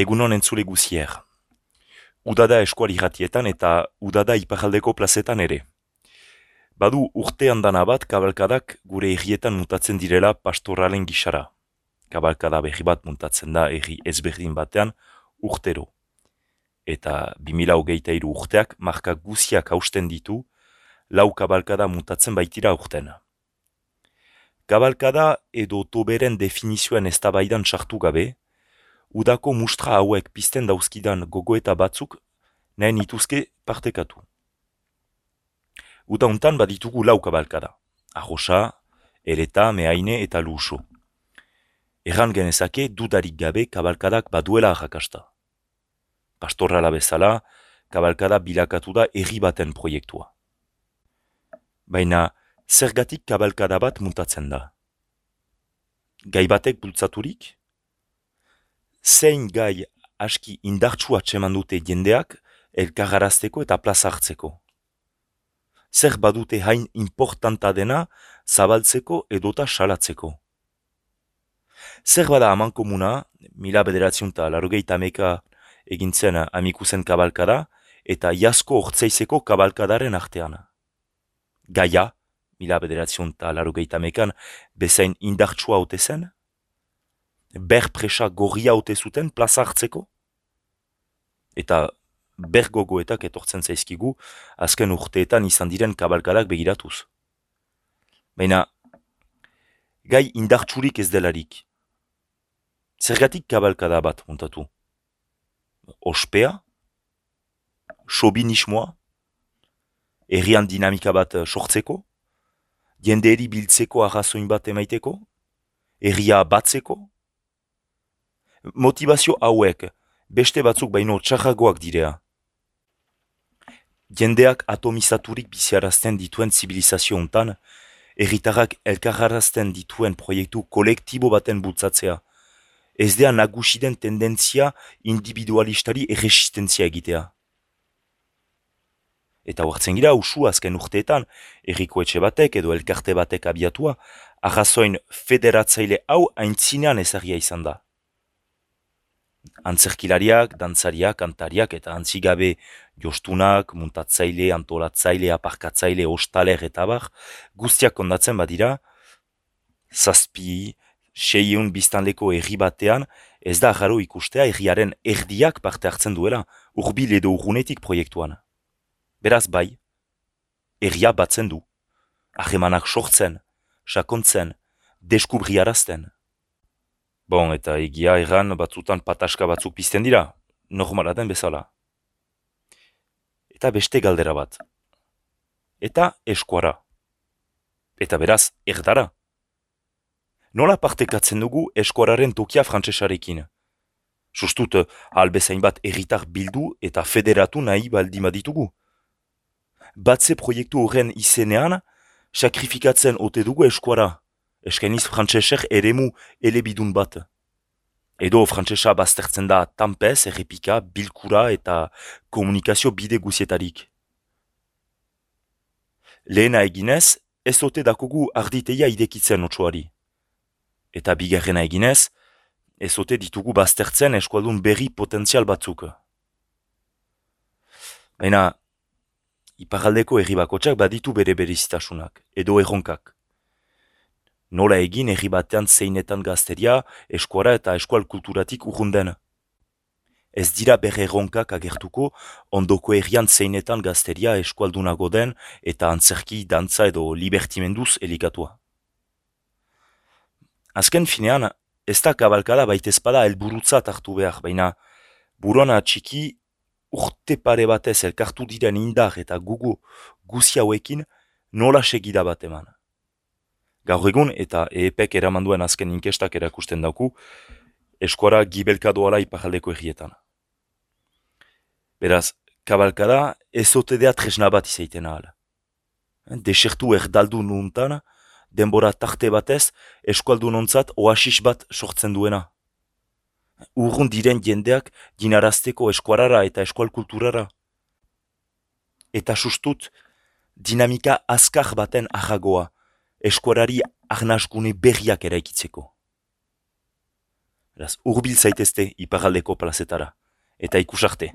Egunon entzule guzier. Udada eskuali ratietan eta udada iparaldeko plazetan ere. Badu urte handana bat kabalkadak gure errietan mutatzen direla pastoralen gisara. Kabalkada berri bat mutatzen da erri ezberdin batean urtero. Eta 2008 iru urteak marka guziak hausten ditu lau kabalkada mutatzen baitira urtena. Kabalkada edo toberen definizioen eztabaidan sartu gabe, udako mustra hauek pizten dauzkidan gogoeta batzuk nahi nituzke partekatu. Uda untan baditugu lau kabalkada, arrosa, ereta, mehaine eta luso. Erran genezake dudarik gabe kabalkadak baduela arrakasta. Pastorala bezala, kabalkada bilakatu da erri baten proiektua. Baina, zergatik kabalkada bat mutatzen da. Gai batek bultzaturik? Zein gai aski indartsua txeman dute jendeak elkargarazteko eta plaza hartzeko. Zer badute hain importanta dena zabaltzeko edota salatzeko. Zer bada haman komuna, mila bederatziun eta larogeita meka egintzen amikuzen kabalkada eta jasko ortzeizeko kabalkadaren artean. Gaia, mila bederatzion eta laro mekan, bezain indartsua haute zen? Ber presa gorria haute zuten plaza hartzeko? Eta ber gogoetak etortzen zaizkigu, azken urteetan izan diren kabalkadak begiratuz. Baina, gai indartsurik ez delarik. Zergatik kabalkada bat, muntatu? Ospea? Sobinismoa? Errian dinamika bat sortzeko? jendeeri biltzeko arrazoin bat emaiteko? Erria batzeko? Motivazio hauek, beste batzuk baino txarragoak direa. Jendeak atomizaturik biziarazten dituen zibilizazio hontan, erritarrak elkarrarazten dituen proiektu kolektibo baten bultzatzea, ez dea nagusiden tendentzia individualistari erresistentzia egitea eta huartzen gira usu azken urteetan, erriko etxe batek edo elkarte batek abiatua, arrazoin federatzaile hau aintzinean ezagia izan da. Antzerkilariak, dantzariak, kantariak eta antzigabe jostunak, muntatzaile, antolatzaile, aparkatzaile, ostaler eta bar, guztiak kondatzen badira, zazpi, seieun biztanleko erri batean, ez da jaro ikustea erriaren erdiak parte hartzen duela, urbil edo urgunetik proiektuan. Beraz bai, erria batzen du, ahemanak sortzen, sakontzen, deskubriarazten. Bon, eta egia erran batzutan pataska batzuk pizten dira, normala den bezala. Eta beste galdera bat. Eta eskuara. Eta beraz, erdara. Nola partekatzen dugu eskuararen tokia frantsesarekin? Sustut, albezain bat erritar bildu eta federatu nahi baldima ditugu batze proiektu horren izenean, sakrifikatzen ote dugu eskuara, eskeniz frantseser eremu elebidun bat. Edo frantsesa baztertzen da tampez, errepika, bilkura eta komunikazio bide guzietarik. Lehena eginez, ez ote dakugu arditeia idekitzen otsuari. Eta bigarrena eginez, ez ote ditugu baztertzen eskualdun berri potentzial batzuk. Baina, iparaldeko erri bakotxak baditu bere berizitasunak, edo erronkak. Nola egin erri batean zeinetan gazteria, eskuara eta eskual kulturatik urrunden. Ez dira bere erronkak agertuko, ondoko errian zeinetan gazteria eskualdunago den eta antzerki, dantza edo libertimenduz elikatua. Azken finean, ez da kabalkada baitezpada elburutza hartu behar, baina burona txiki urte pare batez elkartu diren indar eta gugu guzi hauekin nola segida bat eman. Gaur egun eta EEPek eramanduen azken inkestak erakusten dauku, eskuara gibelka doala iparaldeko errietan. Beraz, kabalkada ez ote dea tresna bat izaiten ahal. Desertu erdaldu nuntan, denbora tarte batez, eskualdu nontzat oasis bat sortzen duena urrun diren jendeak dinarazteko eskuarara eta eskual kulturara. Eta sustut, dinamika azkar baten ahagoa, eskuarari arnazgune berriak eraikitzeko. Beraz, urbil zaitezte iparaldeko plazetara. Eta ikusarte.